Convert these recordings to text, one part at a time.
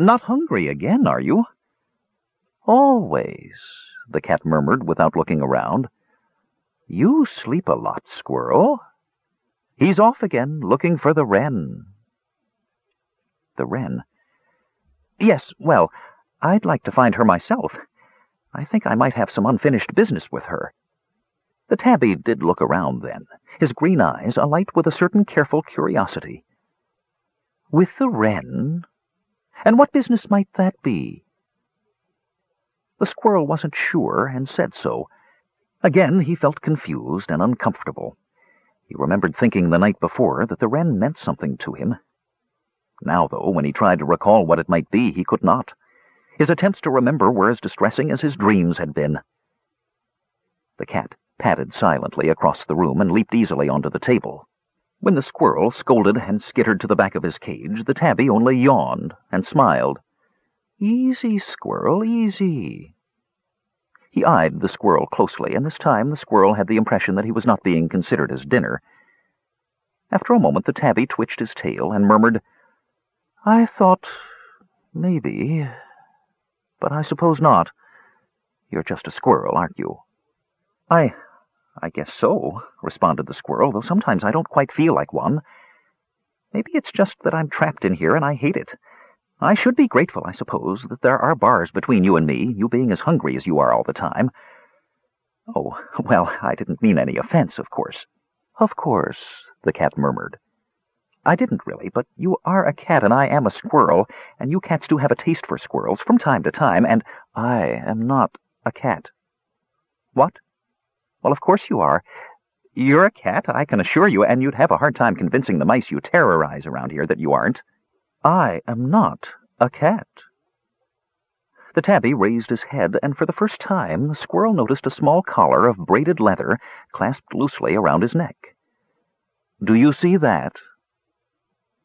Not hungry again, are you? Always, the cat murmured without looking around. You sleep a lot, squirrel. He's off again, looking for the wren. The wren? Yes, well, I'd like to find her myself. I think I might have some unfinished business with her. The tabby did look around then, his green eyes alight with a certain careful curiosity. With the wren? And what business might that be? The squirrel wasn't sure, and said so. Again he felt confused and uncomfortable. He remembered thinking the night before that the wren meant something to him. Now, though, when he tried to recall what it might be, he could not. His attempts to remember were as distressing as his dreams had been. The cat padded silently across the room and leaped easily onto the table. When the squirrel scolded and skittered to the back of his cage, the tabby only yawned and smiled. Easy, squirrel, easy. He eyed the squirrel closely, and this time the squirrel had the impression that he was not being considered as dinner. After a moment the tabby twitched his tail and murmured, I thought maybe, but I suppose not. You're just a squirrel, aren't you? I I guess so, responded the squirrel, though sometimes I don't quite feel like one. Maybe it's just that I'm trapped in here and I hate it. I should be grateful, I suppose, that there are bars between you and me, you being as hungry as you are all the time. Oh, well, I didn't mean any offense, of course. Of course, the cat murmured. I didn't really, but you are a cat and I am a squirrel, and you cats do have a taste for squirrels from time to time, and I am not a cat. What? Well, of course you are. You're a cat, I can assure you, and you'd have a hard time convincing the mice you terrorize around here that you aren't. I am not a cat. The tabby raised his head, and for the first time the squirrel noticed a small collar of braided leather clasped loosely around his neck. Do you see that?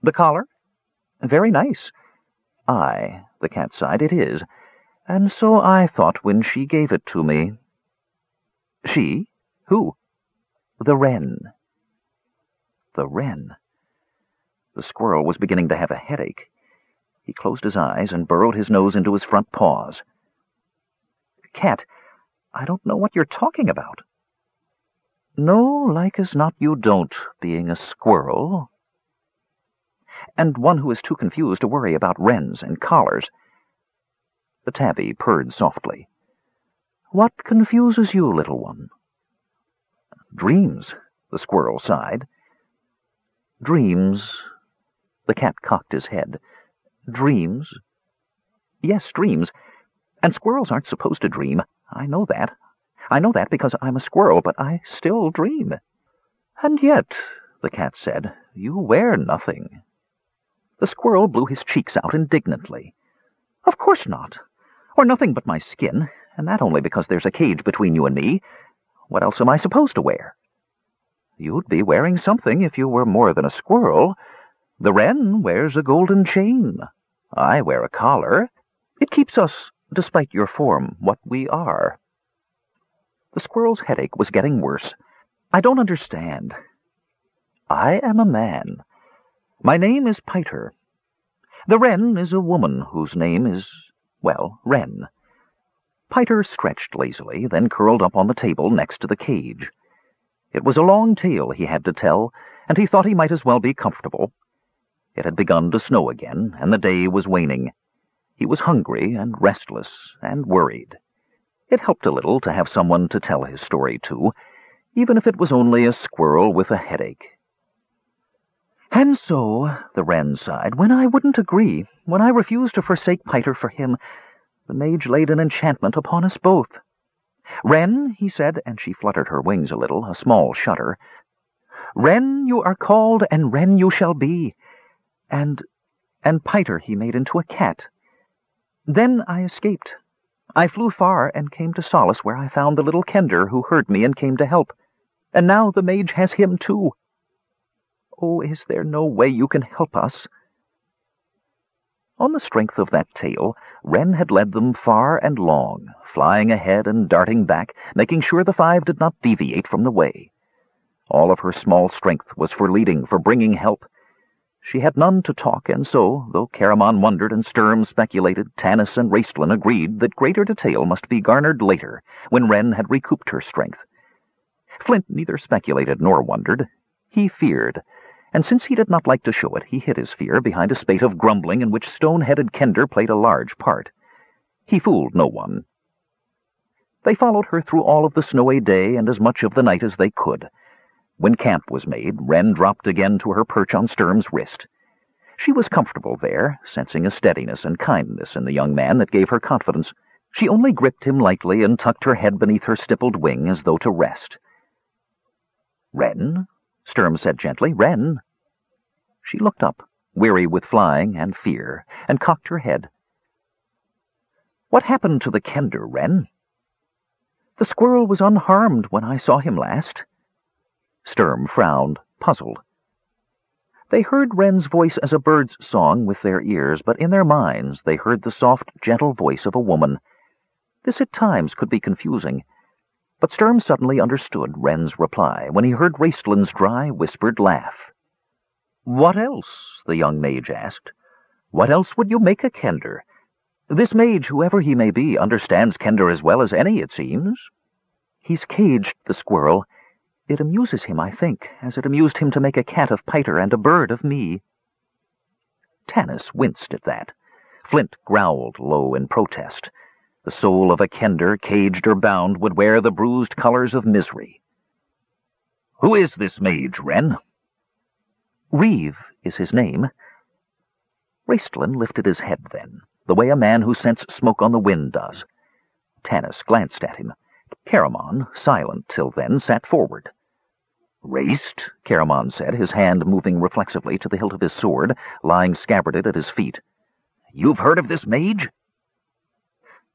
The collar? Very nice. Aye, the cat sighed, it is. And so I thought when she gave it to me. She? Who? The wren. The wren. The squirrel was beginning to have a headache. He closed his eyes and burrowed his nose into his front paws. Cat, I don't know what you're talking about. No, like as not you don't, being a squirrel. And one who is too confused to worry about wrens and collars. The tabby purred softly. What confuses you, little one? Dreams, the squirrel sighed. Dreams. The cat cocked his head. Dreams? Yes, dreams. And squirrels aren't supposed to dream. I know that. I know that because I'm a squirrel, but I still dream. And yet, the cat said, you wear nothing. The squirrel blew his cheeks out indignantly. Of course not. Or nothing but my skin, and that only because there's a cage between you and me. What else am I supposed to wear? You'd be wearing something if you were more than a squirrel. The wren wears a golden chain. I wear a collar. It keeps us, despite your form, what we are. The squirrel's headache was getting worse. I don't understand. I am a man. My name is Piter. The wren is a woman whose name is, well, Wren. Piter stretched lazily, then curled up on the table next to the cage. It was a long tale he had to tell, and he thought he might as well be comfortable. It had begun to snow again, and the day was waning. He was hungry and restless and worried. It helped a little to have someone to tell his story to, even if it was only a squirrel with a headache. And so, the wren sighed, when I wouldn't agree, when I refused to forsake Piter for him, the mage laid an enchantment upon us both. Wren, he said, and she fluttered her wings a little, a small shudder. Wren you are called, and wren you shall be. And, and Piter he made into a cat. Then I escaped. I flew far and came to Solace where I found the little kender who heard me and came to help. And now the mage has him too. Oh, is there no way you can help us?' On the strength of that tale, Wren had led them far and long, flying ahead and darting back, making sure the five did not deviate from the way. All of her small strength was for leading, for bringing help. She had none to talk, and so, though Caramon wondered and Sturm speculated, Tanis and Raistlin agreed that greater detail must be garnered later, when Wren had recouped her strength. Flint neither speculated nor wondered. He feared, and since he did not like to show it, he hid his fear behind a spate of grumbling in which stone-headed Kender played a large part. He fooled no one. They followed her through all of the snowy day and as much of the night as they could. When camp was made, Wren dropped again to her perch on Sturm's wrist. She was comfortable there, sensing a steadiness and kindness in the young man that gave her confidence. She only gripped him lightly and tucked her head beneath her stippled wing as though to rest. Wren, Sturm said gently, Wren. She looked up, weary with flying and fear, and cocked her head. What happened to the kender, Wren? The squirrel was unharmed when I saw him last. Sturm frowned, puzzled. They heard Wren's voice as a bird's song with their ears, but in their minds they heard the soft, gentle voice of a woman. This at times could be confusing, but Sturm suddenly understood Wren's reply when he heard Raistlin's dry, whispered laugh. "What else?" the young mage asked. "What else would you make a kender? This mage, whoever he may be, understands kender as well as any, it seems." "He's caged the squirrel. It amuses him, I think, as it amused him to make a cat of Piter and a bird of me. Tanis winced at that. Flint growled low in protest. The soul of a kender, caged or bound, would wear the bruised colors of misery. Who is this mage, Wren? Reeve is his name. Raistlin lifted his head then, the way a man who scents smoke on the wind does. Tanis glanced at him. Caramon, silent till then, sat forward. Raced, Caramon said, his hand moving reflexively to the hilt of his sword, lying scabbarded at his feet. You've heard of this mage?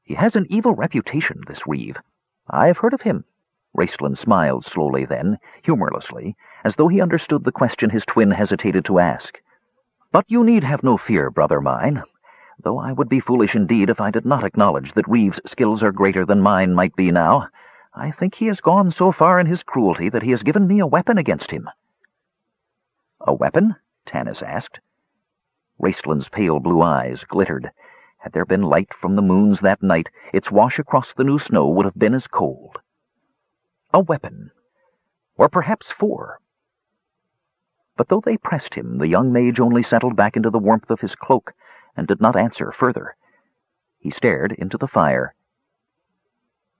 He has an evil reputation, this Reeve. I've heard of him. Raistlin smiled slowly then, humorlessly, as though he understood the question his twin hesitated to ask. But you need have no fear, brother mine though I would be foolish indeed if I did not acknowledge that Reeve's skills are greater than mine might be now. I think he has gone so far in his cruelty that he has given me a weapon against him. A weapon? Tanis asked. Raistlin's pale blue eyes glittered. Had there been light from the moons that night, its wash across the new snow would have been as cold. A weapon. Or perhaps four. But though they pressed him, the young mage only settled back into the warmth of his cloak and did not answer further. He stared into the fire.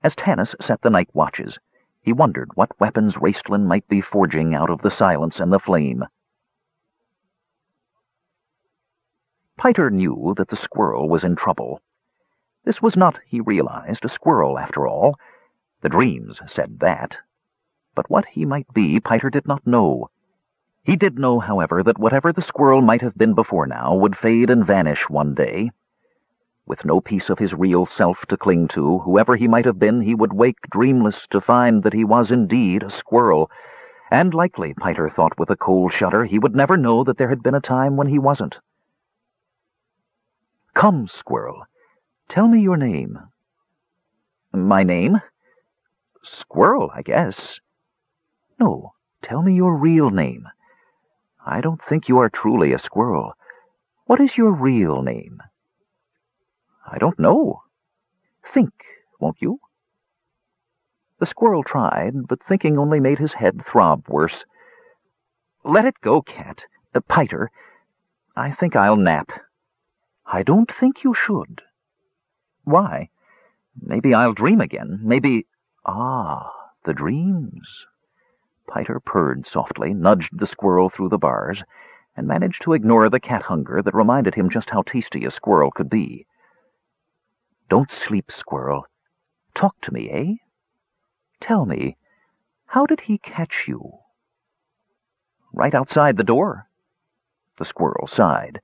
As Tanis set the night watches, he wondered what weapons Raistlin might be forging out of the silence and the flame. Piter knew that the squirrel was in trouble. This was not, he realized, a squirrel after all. The dreams said that. But what he might be, Piter did not know. He did know, however, that whatever the squirrel might have been before now would fade and vanish one day. With no piece of his real self to cling to, whoever he might have been, he would wake dreamless to find that he was indeed a squirrel. And likely, Piter thought with a cold shudder, he would never know that there had been a time when he wasn't. Come, squirrel, tell me your name. My name? Squirrel, I guess. No, tell me your real name. I don't think you are truly a squirrel. What is your real name? I don't know. Think, won't you? The squirrel tried, but thinking only made his head throb worse. Let it go, cat. Uh, Piter. I think I'll nap. I don't think you should. Why? Maybe I'll dream again. Maybe... Ah, the dreams. Piter purred softly, nudged the squirrel through the bars, and managed to ignore the cat hunger that reminded him just how tasty a squirrel could be. Don't sleep, squirrel. Talk to me, eh? Tell me, how did he catch you? Right outside the door. The squirrel sighed.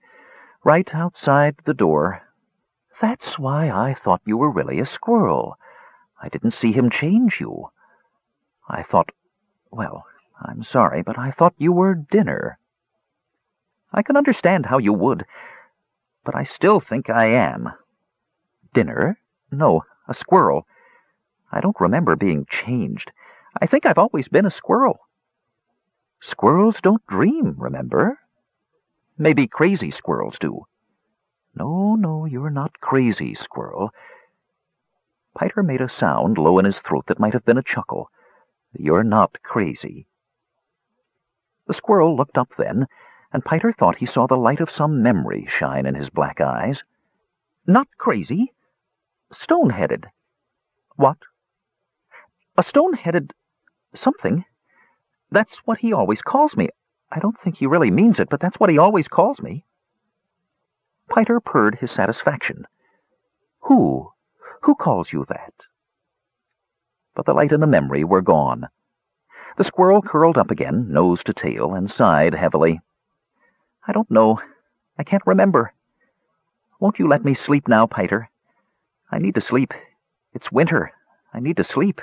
Right outside the door. That's why I thought you were really a squirrel. I didn't see him change you. I thought well, I'm sorry, but I thought you were dinner. I can understand how you would, but I still think I am. Dinner? No, a squirrel. I don't remember being changed. I think I've always been a squirrel. Squirrels don't dream, remember? Maybe crazy squirrels do. No, no, you're not crazy, squirrel. Piter made a sound low in his throat that might have been a chuckle. You're not crazy. The squirrel looked up then, and Piter thought he saw the light of some memory shine in his black eyes. Not crazy. Stone-headed. What? A stone-headed something. That's what he always calls me. I don't think he really means it, but that's what he always calls me. Piter purred his satisfaction. Who? Who calls you that? But the light and the memory were gone. The squirrel curled up again, nose to tail, and sighed heavily. I don't know. I can't remember. Won't you let me sleep now, Piter? I need to sleep. It's winter. I need to sleep.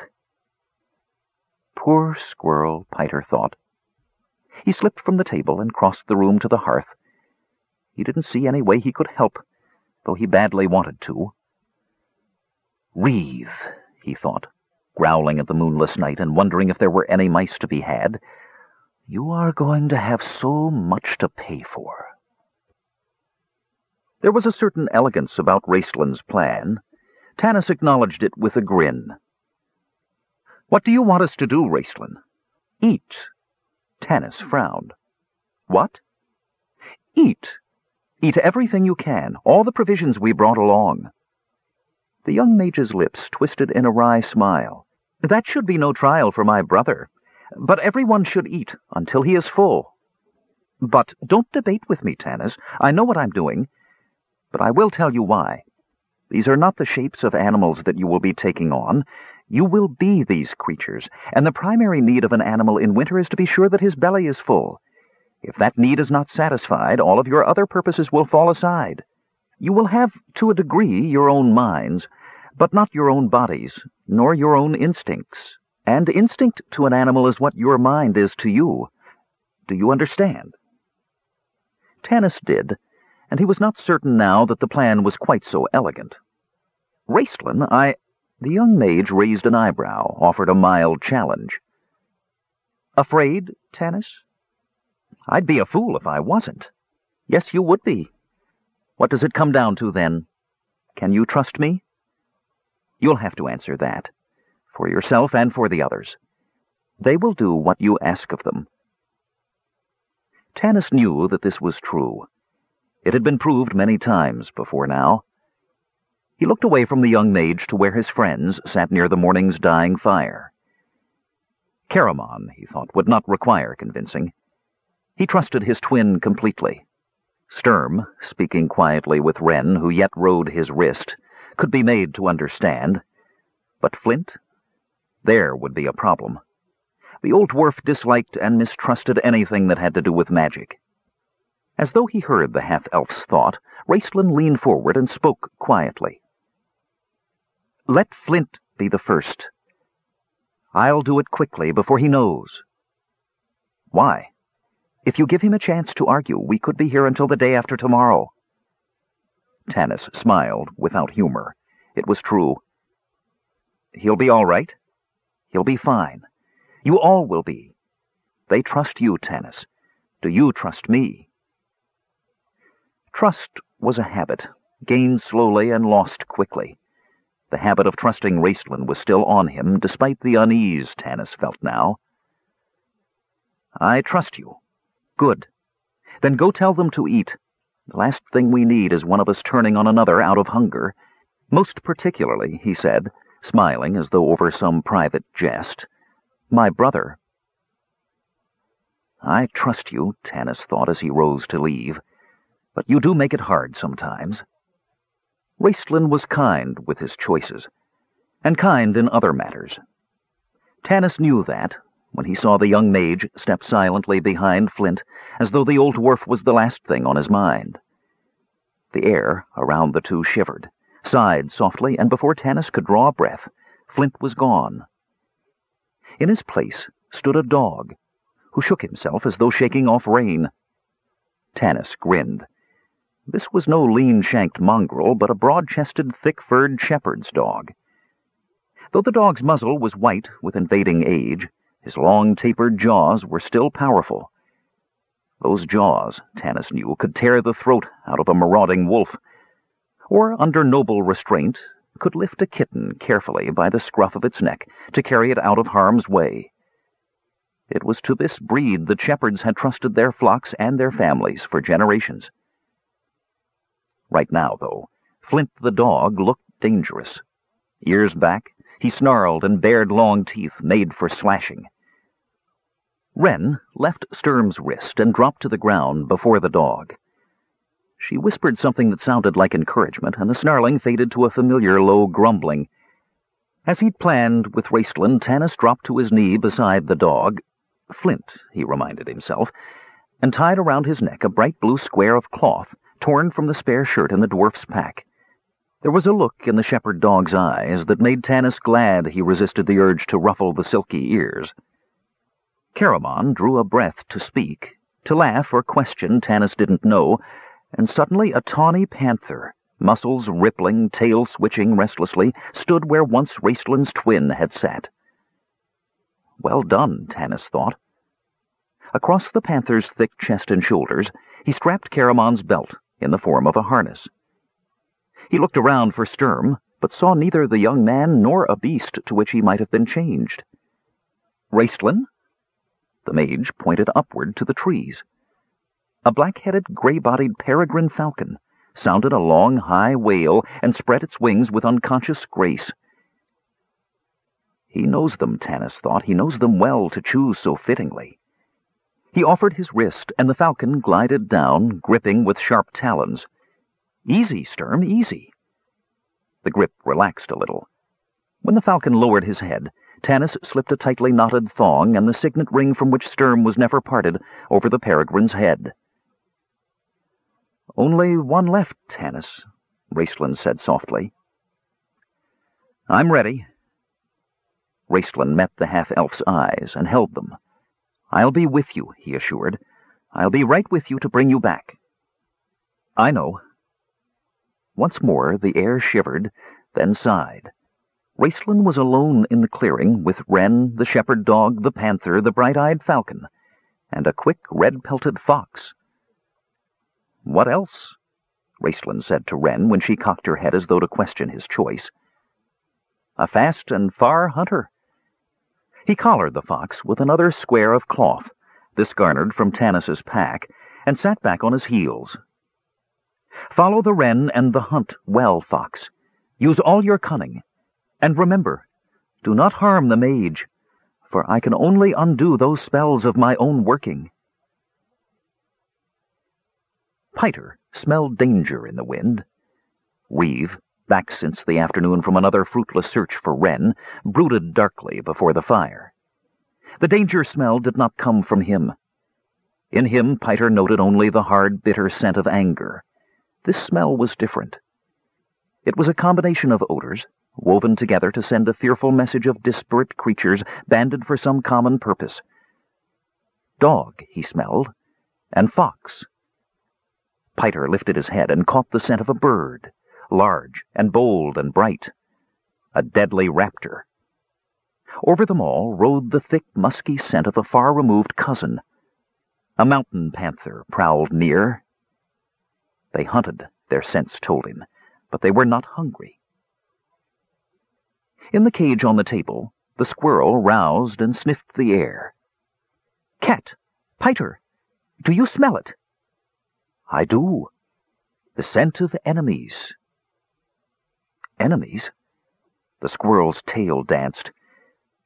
Poor squirrel, Piter thought. He slipped from the table and crossed the room to the hearth. He didn't see any way he could help, though he badly wanted to. Reeve, he thought, growling at the moonless night and wondering if there were any mice to be had. You are going to have so much to pay for. There was a certain elegance about Raistlin's plan. Tanis acknowledged it with a grin. What do you want us to do, Raistlin? Eat. Tanis frowned. What? Eat. Eat everything you can, all the provisions we brought along. The young mage's lips twisted in a wry smile. That should be no trial for my brother. But everyone should eat until he is full. But don't debate with me, Tanis. I know what I'm doing. But I will tell you why. These are not the shapes of animals that you will be taking on. You will be these creatures, and the primary need of an animal in winter is to be sure that his belly is full. If that need is not satisfied, all of your other purposes will fall aside. You will have, to a degree, your own minds, but not your own bodies, nor your own instincts. And instinct to an animal is what your mind is to you. Do you understand? Tanis did, and he was not certain now that the plan was quite so elegant. Raistlin, I... The young mage raised an eyebrow, offered a mild challenge. Afraid, Tanis? I'd be a fool if I wasn't. Yes, you would be. What does it come down to, then? Can you trust me? You'll have to answer that, for yourself and for the others. They will do what you ask of them. Tanis knew that this was true. It had been proved many times before now. He looked away from the young mage to where his friends sat near the morning's dying fire. Caramon, he thought, would not require convincing. He trusted his twin completely. Sturm, speaking quietly with Wren, who yet rode his wrist, could be made to understand. But Flint? There would be a problem. The old dwarf disliked and mistrusted anything that had to do with magic. As though he heard the half-elf's thought, Raistlin leaned forward and spoke quietly. Let Flint be the first. I'll do it quickly before he knows. Why? If you give him a chance to argue, we could be here until the day after tomorrow. Tanis smiled without humor. It was true. He'll be all right. He'll be fine. You all will be. They trust you, Tanis. Do you trust me? Trust was a habit, gained slowly and lost quickly. The habit of trusting Raistlin was still on him, despite the unease Tanis felt now. I trust you. Good. Then go tell them to eat. The last thing we need is one of us turning on another out of hunger. Most particularly, he said, smiling as though over some private jest, my brother. I trust you, Tanis thought as he rose to leave. But you do make it hard sometimes. Raistlin was kind with his choices, and kind in other matters. Tanis knew that, when he saw the young mage step silently behind Flint, as though the old dwarf was the last thing on his mind. The air around the two shivered, sighed softly, and before Tanis could draw a breath, Flint was gone. In his place stood a dog, who shook himself as though shaking off rain. Tanis grinned. This was no lean-shanked mongrel, but a broad-chested, thick-furred shepherd's dog. Though the dog's muzzle was white with invading age, his long, tapered jaws were still powerful. Those jaws, Tanis knew, could tear the throat out of a marauding wolf, or, under noble restraint, could lift a kitten carefully by the scruff of its neck to carry it out of harm's way. It was to this breed the shepherds had trusted their flocks and their families for generations. Right now, though, Flint the dog looked dangerous. Years back, he snarled and bared long teeth made for slashing. Wren left Sturm's wrist and dropped to the ground before the dog. She whispered something that sounded like encouragement, and the snarling faded to a familiar low grumbling. As he'd planned with Raistlin, Tanis dropped to his knee beside the dog. Flint, he reminded himself, and tied around his neck a bright blue square of cloth torn from the spare shirt in the dwarf's pack. There was a look in the shepherd dog's eyes that made Tanis glad he resisted the urge to ruffle the silky ears. Caramon drew a breath to speak, to laugh or question Tanis didn't know, and suddenly a tawny panther, muscles rippling, tail switching restlessly, stood where once Raistlin's twin had sat. Well done, Tanis thought. Across the panther's thick chest and shoulders, he strapped Caramon's belt in the form of a harness. He looked around for Sturm, but saw neither the young man nor a beast to which he might have been changed. Raistlin the mage pointed upward to the trees. A black-headed, gray-bodied peregrine falcon sounded a long, high wail and spread its wings with unconscious grace. He knows them, Tanis thought. He knows them well to choose so fittingly. He offered his wrist, and the falcon glided down, gripping with sharp talons. Easy, Sturm, easy. The grip relaxed a little. When the falcon lowered his head, Tanis slipped a tightly knotted thong and the signet ring from which Sturm was never parted over the peregrine's head. Only one left, Tanis, Raistlin said softly. I'm ready. Raistlin met the half-elf's eyes and held them. I'll be with you, he assured. I'll be right with you to bring you back. I know. Once more the air shivered, then sighed. Raistlin was alone in the clearing with Wren, the shepherd dog, the panther, the bright-eyed falcon, and a quick, red-pelted fox. What else? Raistlin said to Wren when she cocked her head as though to question his choice. A fast and far hunter. He collared the fox with another square of cloth, this garnered from Tanis's pack, and sat back on his heels. Follow the wren and the hunt well, fox. Use all your cunning. And remember, do not harm the mage, for I can only undo those spells of my own working. Piter smelled danger in the wind. Reeve, back since the afternoon from another fruitless search for Wren, brooded darkly before the fire. The danger smell did not come from him. In him, Piter noted only the hard, bitter scent of anger. This smell was different. It was a combination of odors, woven together to send a fearful message of disparate creatures banded for some common purpose. Dog, he smelled, and fox. Piter lifted his head and caught the scent of a bird, large and bold and bright. A deadly raptor. Over them all rode the thick, musky scent of a far-removed cousin. A mountain panther prowled near. They hunted, their sense told him, but they were not hungry. In the cage on the table, the squirrel roused and sniffed the air. Cat! Piter! Do you smell it? I do. The scent of enemies. Enemies? The squirrel's tail danced.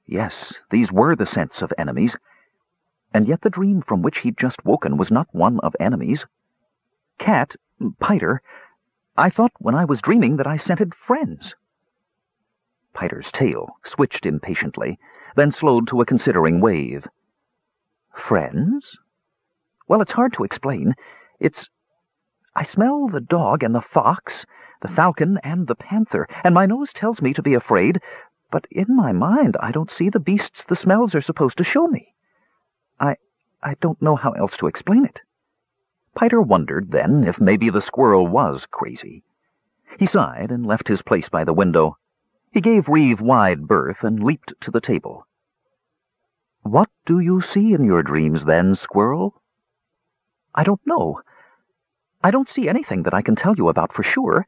Yes, these were the scents of enemies. And yet the dream from which he'd just woken was not one of enemies. Cat, Piter, I thought when I was dreaming that I scented friends. Piter's tail switched impatiently, then slowed to a considering wave. Friends? Well, it's hard to explain. It's... I smell the dog and the fox, the falcon and the panther, and my nose tells me to be afraid, but in my mind I don't see the beasts the smells are supposed to show me. I... I don't know how else to explain it. Piter wondered, then, if maybe the squirrel was crazy. He sighed and left his place by the window. He gave Reeve wide berth and leaped to the table. What do you see in your dreams, then, squirrel? I don't know. I don't see anything that I can tell you about for sure.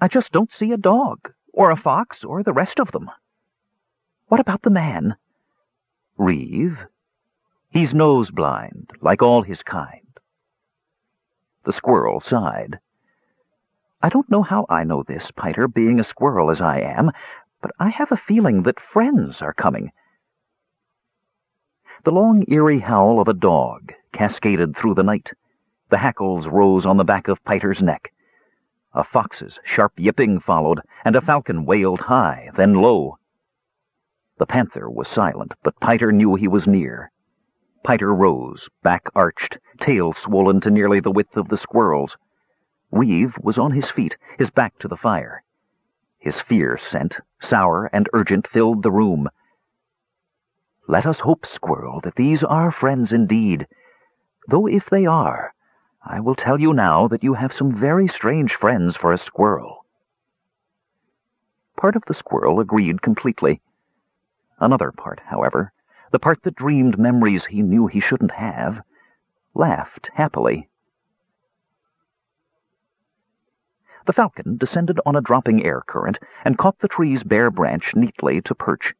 I just don't see a dog, or a fox, or the rest of them. What about the man? Reeve? He's nose blind, like all his kind. The squirrel sighed. I don't know how I know this, Piter, being a squirrel as I am, but I have a feeling that friends are coming. The long, eerie howl of a dog cascaded through the night. The hackles rose on the back of Piter's neck. A fox's sharp yipping followed, and a falcon wailed high, then low. The panther was silent, but Piter knew he was near. Piter rose, back arched, tail swollen to nearly the width of the squirrel's. Reeve was on his feet, his back to the fire. His fear scent, sour and urgent, filled the room. Let us hope, Squirrel, that these are friends indeed. Though if they are, I will tell you now that you have some very strange friends for a squirrel. Part of the squirrel agreed completely. Another part, however, the part that dreamed memories he knew he shouldn't have, laughed happily. The falcon descended on a dropping air current and caught the tree's bare branch neatly to perch.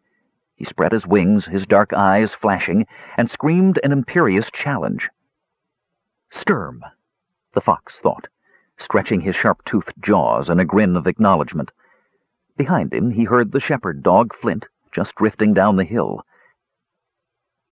He spread his wings, his dark eyes flashing, and screamed an imperious challenge. Sturm, the fox thought, stretching his sharp-toothed jaws in a grin of acknowledgment. Behind him he heard the shepherd dog Flint just drifting down the hill.